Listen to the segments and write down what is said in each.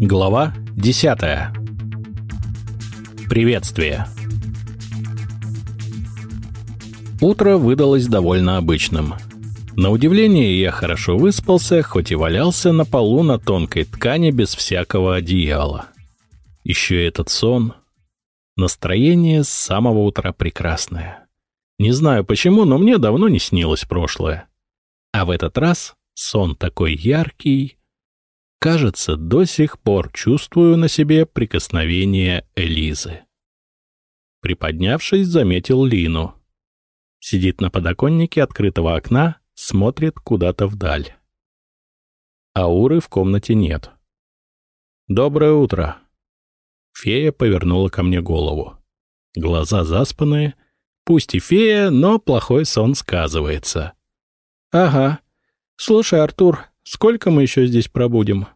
Глава 10. Приветствие. Утро выдалось довольно обычным. На удивление, я хорошо выспался, хоть и валялся на полу на тонкой ткани без всякого одеяла. Еще этот сон. Настроение с самого утра прекрасное. Не знаю почему, но мне давно не снилось прошлое. А в этот раз сон такой яркий. Кажется, до сих пор чувствую на себе прикосновение Элизы. Приподнявшись, заметил Лину. Сидит на подоконнике открытого окна, смотрит куда-то вдаль. Ауры в комнате нет. «Доброе утро!» Фея повернула ко мне голову. Глаза заспанные. Пусть и фея, но плохой сон сказывается. «Ага. Слушай, Артур, сколько мы еще здесь пробудем?»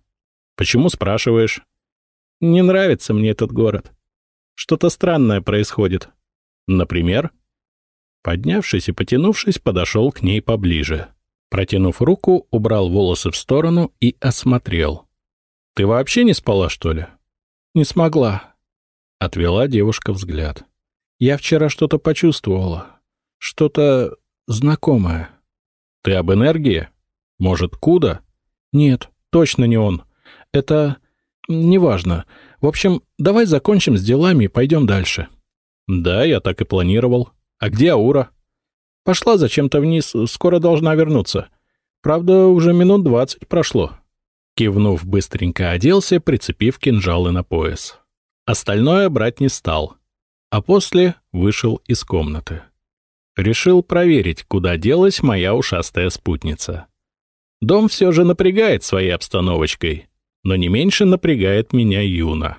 «Почему спрашиваешь?» «Не нравится мне этот город. Что-то странное происходит». «Например?» Поднявшись и потянувшись, подошел к ней поближе. Протянув руку, убрал волосы в сторону и осмотрел. «Ты вообще не спала, что ли?» «Не смогла», — отвела девушка взгляд. «Я вчера что-то почувствовала. Что-то знакомое». «Ты об энергии? Может, Куда?» «Нет, точно не он. Это... неважно. В общем, давай закончим с делами и пойдем дальше». «Да, я так и планировал. А где Аура?» «Пошла зачем-то вниз, скоро должна вернуться. Правда, уже минут двадцать прошло». Кивнув, быстренько оделся, прицепив кинжалы на пояс. Остальное брать не стал. А после вышел из комнаты. Решил проверить, куда делась моя ушастая спутница. Дом все же напрягает своей обстановочкой, но не меньше напрягает меня Юна.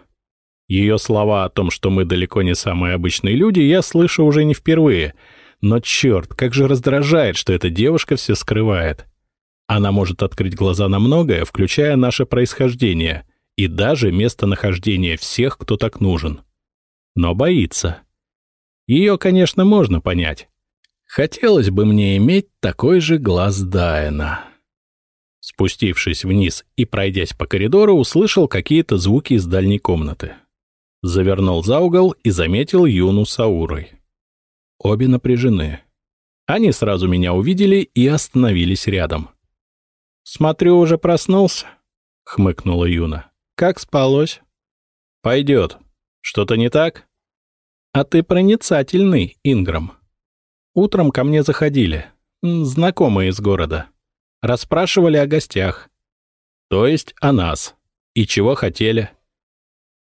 Ее слова о том, что мы далеко не самые обычные люди, я слышу уже не впервые. Но черт, как же раздражает, что эта девушка все скрывает. Она может открыть глаза на многое, включая наше происхождение и даже местонахождение всех, кто так нужен. Но боится. Ее, конечно, можно понять. Хотелось бы мне иметь такой же глаз Дайна. Спустившись вниз и пройдясь по коридору, услышал какие-то звуки из дальней комнаты. Завернул за угол и заметил Юну с Аурой. Обе напряжены. Они сразу меня увидели и остановились рядом. «Смотрю, уже проснулся», — хмыкнула Юна. «Как спалось?» «Пойдет. Что-то не так?» «А ты проницательный, Инграм. Утром ко мне заходили. Знакомые из города. Расспрашивали о гостях. То есть о нас. И чего хотели?»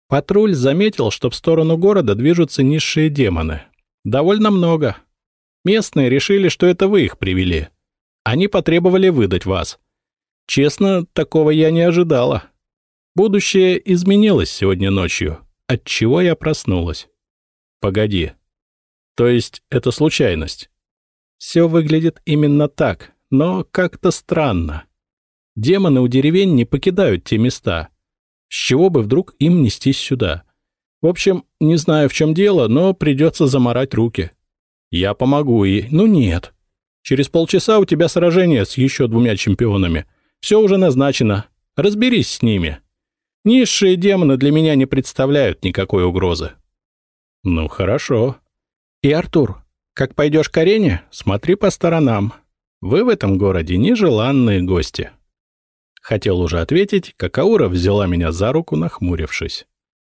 Патруль заметил, что в сторону города движутся низшие демоны. Довольно много. Местные решили, что это вы их привели. Они потребовали выдать вас. Честно, такого я не ожидала. Будущее изменилось сегодня ночью, от чего я проснулась. Погоди. То есть это случайность? Все выглядит именно так, но как-то странно. Демоны у деревень не покидают те места. С чего бы вдруг им нестись сюда? В общем, не знаю, в чем дело, но придется заморать руки. Я помогу ей. Ну нет. Через полчаса у тебя сражение с еще двумя чемпионами. Все уже назначено. Разберись с ними. Низшие демоны для меня не представляют никакой угрозы. Ну, хорошо. И, Артур, как пойдешь к арене, смотри по сторонам. Вы в этом городе нежеланные гости. Хотел уже ответить, как Аура взяла меня за руку, нахмурившись.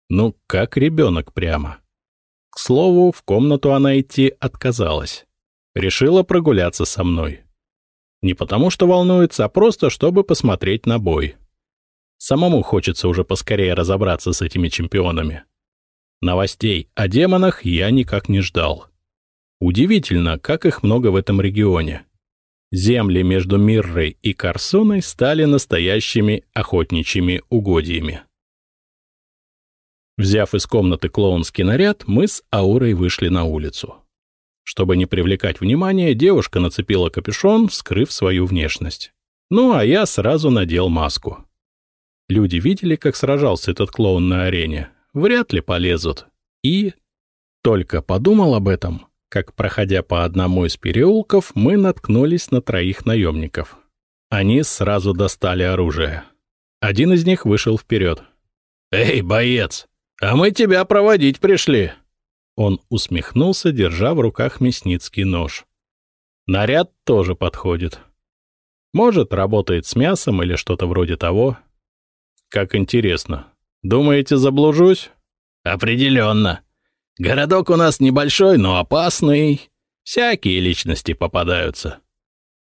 Ну, как ребенок прямо. К слову, в комнату она идти отказалась. Решила прогуляться со мной. Не потому что волнуется, а просто чтобы посмотреть на бой. Самому хочется уже поскорее разобраться с этими чемпионами. Новостей о демонах я никак не ждал. Удивительно, как их много в этом регионе. Земли между Миррой и Карсоной стали настоящими охотничьими угодьями. Взяв из комнаты клоунский наряд, мы с Аурой вышли на улицу. Чтобы не привлекать внимания, девушка нацепила капюшон, скрыв свою внешность. Ну, а я сразу надел маску. Люди видели, как сражался этот клоун на арене. Вряд ли полезут. И... Только подумал об этом, как, проходя по одному из переулков, мы наткнулись на троих наемников. Они сразу достали оружие. Один из них вышел вперед. «Эй, боец, а мы тебя проводить пришли!» Он усмехнулся, держа в руках мясницкий нож. «Наряд тоже подходит. Может, работает с мясом или что-то вроде того. Как интересно. Думаете, заблужусь?» «Определенно. Городок у нас небольшой, но опасный. Всякие личности попадаются».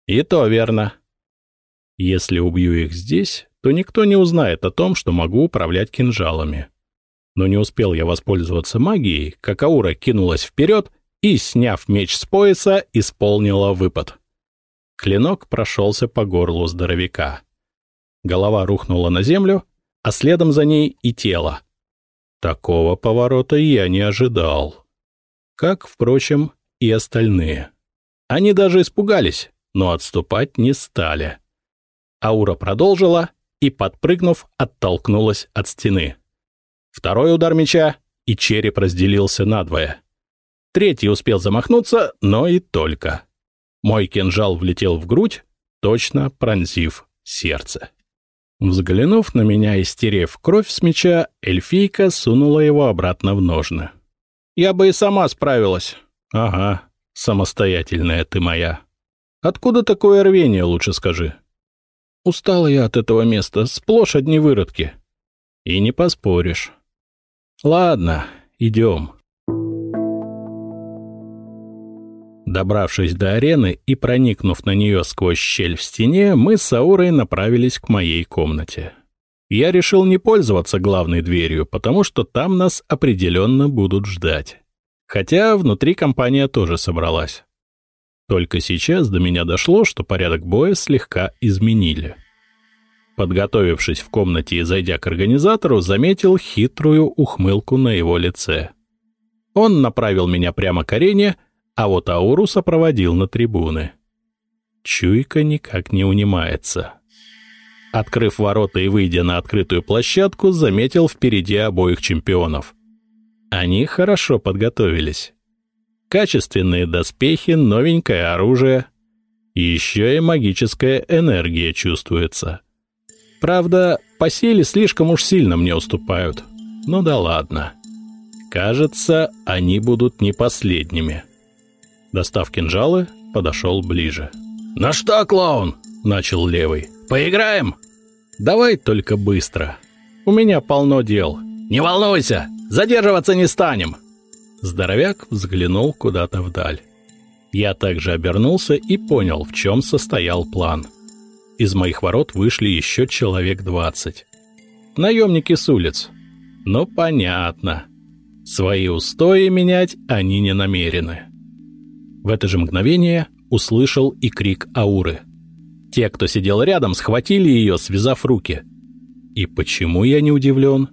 «И то верно. Если убью их здесь, то никто не узнает о том, что могу управлять кинжалами. Но не успел я воспользоваться магией, как Аура кинулась вперед и, сняв меч с пояса, исполнила выпад. Клинок прошелся по горлу здоровяка. Голова рухнула на землю, а следом за ней и тело. Такого поворота я не ожидал. Как, впрочем, и остальные. Они даже испугались, но отступать не стали. Аура продолжила и, подпрыгнув, оттолкнулась от стены. Второй удар меча, и череп разделился надвое. Третий успел замахнуться, но и только. Мой кинжал влетел в грудь, точно пронзив сердце. Взглянув на меня и стерев кровь с меча, эльфийка сунула его обратно в ножны. «Я бы и сама справилась». «Ага, самостоятельная ты моя. Откуда такое рвение, лучше скажи?» Устала я от этого места, сплошь одни выродки. И не поспоришь. Ладно, идем. Добравшись до арены и проникнув на нее сквозь щель в стене, мы с Аурой направились к моей комнате. Я решил не пользоваться главной дверью, потому что там нас определенно будут ждать. Хотя внутри компания тоже собралась. Только сейчас до меня дошло, что порядок боя слегка изменили. Подготовившись в комнате и зайдя к организатору, заметил хитрую ухмылку на его лице. Он направил меня прямо к арене, а вот Ауру сопроводил на трибуны. Чуйка никак не унимается. Открыв ворота и выйдя на открытую площадку, заметил впереди обоих чемпионов. Они хорошо подготовились. Качественные доспехи, новенькое оружие. Еще и магическая энергия чувствуется. Правда, по силе слишком уж сильно мне уступают. Ну да ладно. Кажется, они будут не последними. Достав кинжалы, подошел ближе. «Ну что, клоун?» — начал левый. «Поиграем?» «Давай только быстро. У меня полно дел». «Не волнуйся, задерживаться не станем!» Здоровяк взглянул куда-то вдаль. Я также обернулся и понял, в чем состоял план. Из моих ворот вышли еще человек двадцать. Наемники с улиц. Ну, понятно. Свои устои менять они не намерены. В это же мгновение услышал и крик Ауры. Те, кто сидел рядом, схватили ее, связав руки. И почему я не удивлен?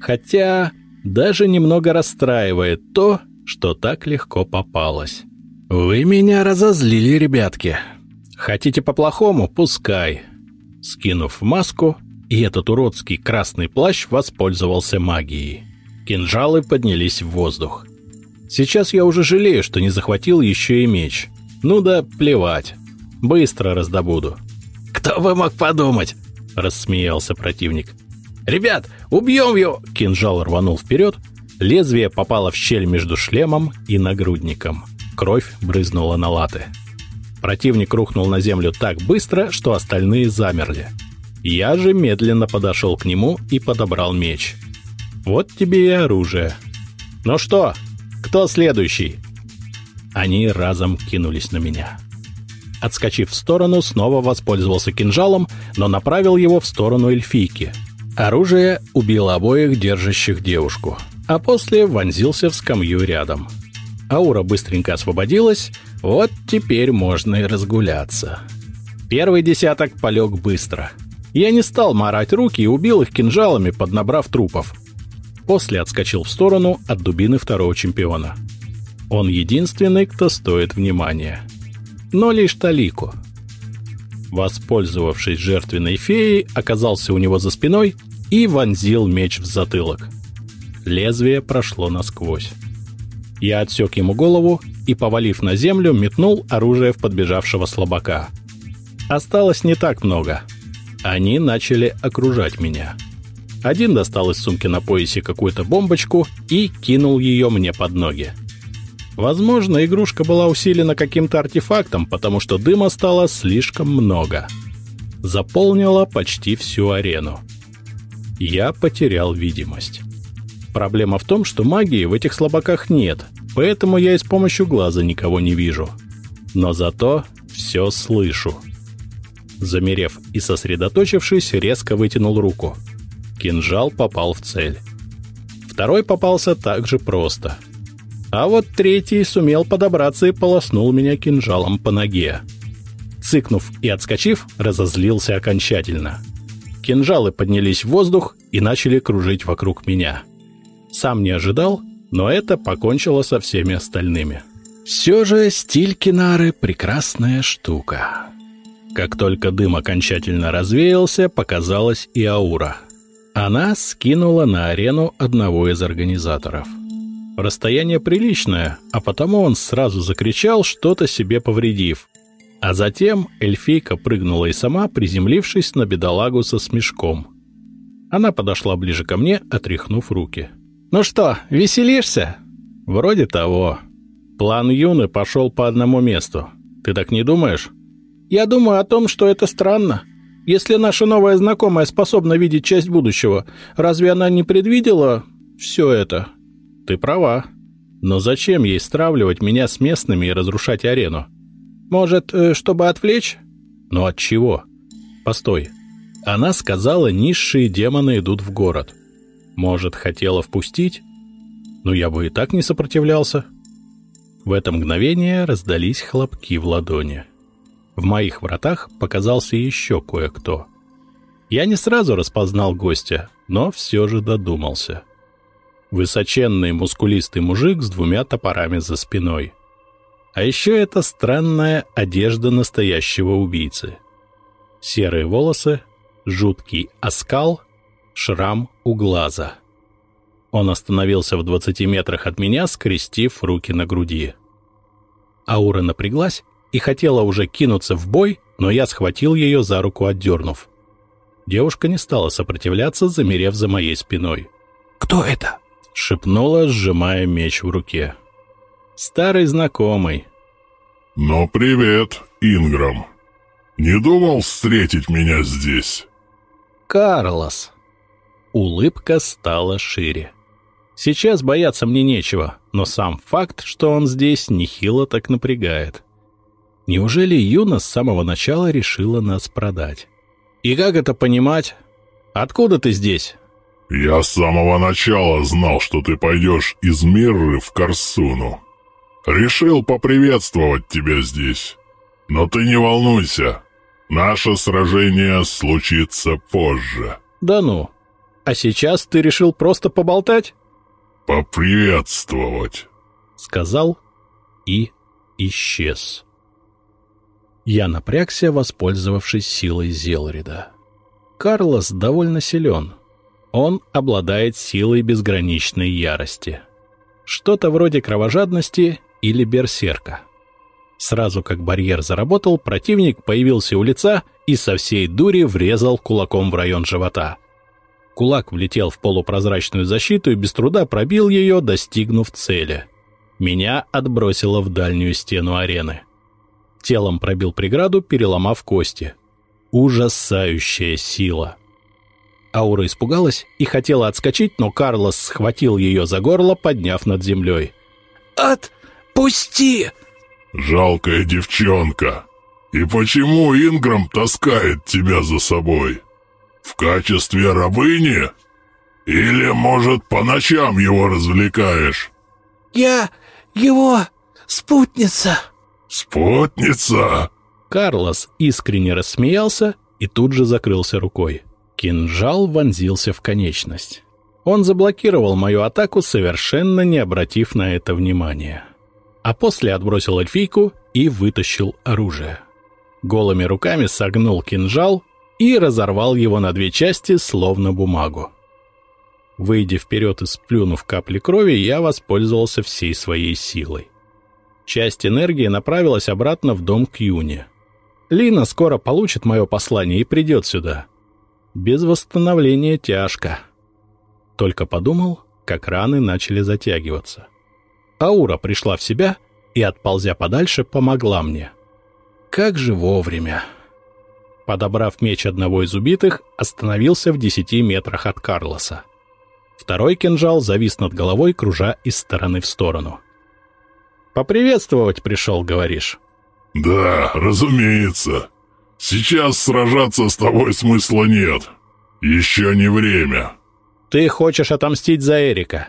Хотя даже немного расстраивает то, что так легко попалось. «Вы меня разозлили, ребятки. Хотите по-плохому? Пускай». Скинув маску, и этот уродский красный плащ воспользовался магией. Кинжалы поднялись в воздух. Сейчас я уже жалею, что не захватил еще и меч. Ну да, плевать. Быстро раздобуду. «Кто бы мог подумать?» — рассмеялся противник. «Ребят, убьем его!» Кинжал рванул вперед. Лезвие попало в щель между шлемом и нагрудником. Кровь брызнула на латы. Противник рухнул на землю так быстро, что остальные замерли. Я же медленно подошел к нему и подобрал меч. Вот тебе и оружие. «Ну что, кто следующий?» Они разом кинулись на меня. Отскочив в сторону, снова воспользовался кинжалом, но направил его в сторону эльфийки — Оружие убило обоих держащих девушку, а после вонзился в скамью рядом. Аура быстренько освободилась, вот теперь можно и разгуляться. Первый десяток полег быстро. Я не стал марать руки и убил их кинжалами, поднабрав трупов. После отскочил в сторону от дубины второго чемпиона. Он единственный, кто стоит внимания. Но лишь талику — воспользовавшись жертвенной феей, оказался у него за спиной и вонзил меч в затылок. Лезвие прошло насквозь. Я отсек ему голову и, повалив на землю, метнул оружие в подбежавшего слабака. Осталось не так много. Они начали окружать меня. Один достал из сумки на поясе какую-то бомбочку и кинул ее мне под ноги. Возможно, игрушка была усилена каким-то артефактом, потому что дыма стало слишком много. Заполнила почти всю арену. Я потерял видимость. Проблема в том, что магии в этих слабаках нет, поэтому я и с помощью глаза никого не вижу. Но зато все слышу. Замерев и сосредоточившись, резко вытянул руку. Кинжал попал в цель. Второй попался так же просто. А вот третий сумел подобраться и полоснул меня кинжалом по ноге. Цыкнув и отскочив, разозлился окончательно. Кинжалы поднялись в воздух и начали кружить вокруг меня. Сам не ожидал, но это покончило со всеми остальными. Все же стиль Кинары — прекрасная штука. Как только дым окончательно развеялся, показалась и аура. Она скинула на арену одного из организаторов. Расстояние приличное, а потому он сразу закричал, что-то себе повредив. А затем эльфийка прыгнула и сама, приземлившись на бедолагу со смешком. Она подошла ближе ко мне, отряхнув руки. — «Ну что, веселишься?» «Вроде того. План Юны пошел по одному месту. Ты так не думаешь?» «Я думаю о том, что это странно. Если наша новая знакомая способна видеть часть будущего, разве она не предвидела все это?» «Ты права. Но зачем ей стравливать меня с местными и разрушать арену?» «Может, э, чтобы отвлечь?» «Но от чего?» «Постой. Она сказала, низшие демоны идут в город». Может, хотела впустить? Но я бы и так не сопротивлялся. В это мгновение раздались хлопки в ладони. В моих вратах показался еще кое-кто. Я не сразу распознал гостя, но все же додумался. Высоченный мускулистый мужик с двумя топорами за спиной. А еще это странная одежда настоящего убийцы. Серые волосы, жуткий оскал — шрам у глаза. Он остановился в 20 метрах от меня, скрестив руки на груди. Аура напряглась и хотела уже кинуться в бой, но я схватил ее за руку, отдернув. Девушка не стала сопротивляться, замерев за моей спиной. «Кто это?» — шепнула, сжимая меч в руке. «Старый знакомый». «Ну, привет, Инграм. Не думал встретить меня здесь?» «Карлос», Улыбка стала шире. Сейчас бояться мне нечего, но сам факт, что он здесь, нехило так напрягает. Неужели Юна с самого начала решила нас продать? И как это понимать? Откуда ты здесь? Я с самого начала знал, что ты пойдешь из Мирры в Корсуну. Решил поприветствовать тебя здесь. Но ты не волнуйся. Наше сражение случится позже. Да ну, а сейчас ты решил просто поболтать? Поприветствовать, сказал и исчез. Я напрягся, воспользовавшись силой Зелрида. Карлос довольно силен. Он обладает силой безграничной ярости. Что-то вроде кровожадности или берсерка. Сразу как барьер заработал, противник появился у лица и со всей дури врезал кулаком в район живота. Кулак влетел в полупрозрачную защиту и без труда пробил ее, достигнув цели. Меня отбросило в дальнюю стену арены. Телом пробил преграду, переломав кости. Ужасающая сила. Аура испугалась и хотела отскочить, но Карлос схватил ее за горло, подняв над землей. «Отпусти!» «Жалкая девчонка! И почему Инграм таскает тебя за собой?» В качестве рабыни? Или, может, по ночам его развлекаешь? Я его спутница. Спутница? Карлос искренне рассмеялся и тут же закрылся рукой. Кинжал вонзился в конечность. Он заблокировал мою атаку, совершенно не обратив на это внимания. А после отбросил эльфийку и вытащил оружие. Голыми руками согнул кинжал и разорвал его на две части, словно бумагу. Выйдя вперед и сплюнув капли крови, я воспользовался всей своей силой. Часть энергии направилась обратно в дом к Юне. Лина скоро получит мое послание и придет сюда. Без восстановления тяжко. Только подумал, как раны начали затягиваться. Аура пришла в себя и, отползя подальше, помогла мне. Как же вовремя. Подобрав меч одного из убитых, остановился в десяти метрах от Карлоса. Второй кинжал завис над головой, кружа из стороны в сторону. «Поприветствовать пришел, говоришь?» «Да, разумеется. Сейчас сражаться с тобой смысла нет. Еще не время». «Ты хочешь отомстить за Эрика.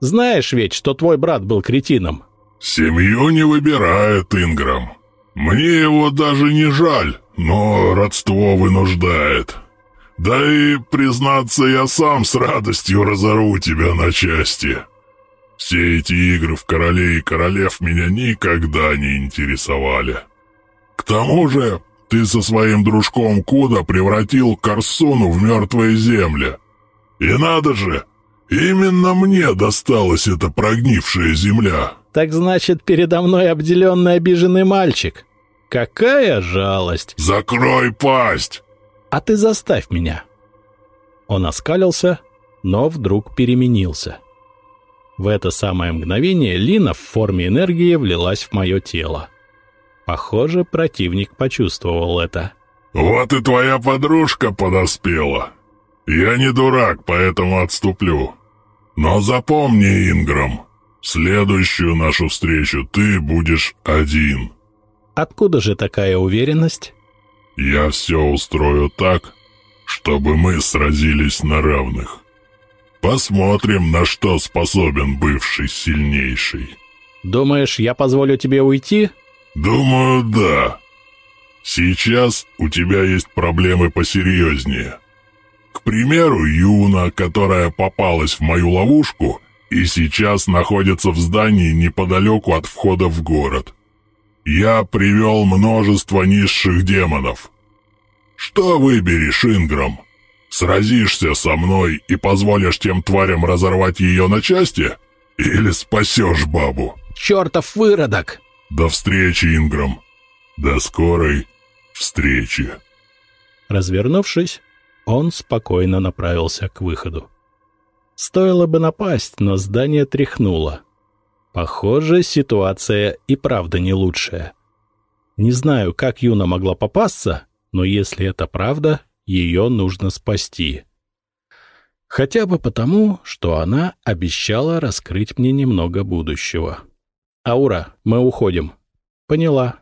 Знаешь ведь, что твой брат был кретином». «Семью не выбирает Инграм. Мне его даже не жаль, но родство вынуждает. Да и, признаться, я сам с радостью разору тебя на части. Все эти игры в королей и королев меня никогда не интересовали. К тому же, ты со своим дружком Куда превратил Корсуну в мертвые земли. И надо же, именно мне досталась эта прогнившая земля. Так значит, передо мной обделенный обиженный мальчик. Какая жалость! Закрой пасть! А ты заставь меня. Он оскалился, но вдруг переменился. В это самое мгновение Лина в форме энергии влилась в мое тело. Похоже, противник почувствовал это. «Вот и твоя подружка подоспела. Я не дурак, поэтому отступлю. Но запомни, Инграм, следующую нашу встречу ты будешь один». Откуда же такая уверенность? Я все устрою так, чтобы мы сразились на равных. Посмотрим, на что способен бывший сильнейший. Думаешь, я позволю тебе уйти? Думаю, да. Сейчас у тебя есть проблемы посерьезнее. К примеру, Юна, которая попалась в мою ловушку и сейчас находится в здании неподалеку от входа в город. Я привел множество низших демонов. Что выберешь, Инграм? Сразишься со мной и позволишь тем тварям разорвать ее на части? Или спасешь бабу? Чертов выродок! До встречи, Инграм. До скорой встречи. Развернувшись, он спокойно направился к выходу. Стоило бы напасть, но здание тряхнуло. Похоже, ситуация и правда не лучшая. Не знаю, как Юна могла попасться, но если это правда, ее нужно спасти. Хотя бы потому, что она обещала раскрыть мне немного будущего. «Аура, мы уходим». «Поняла»,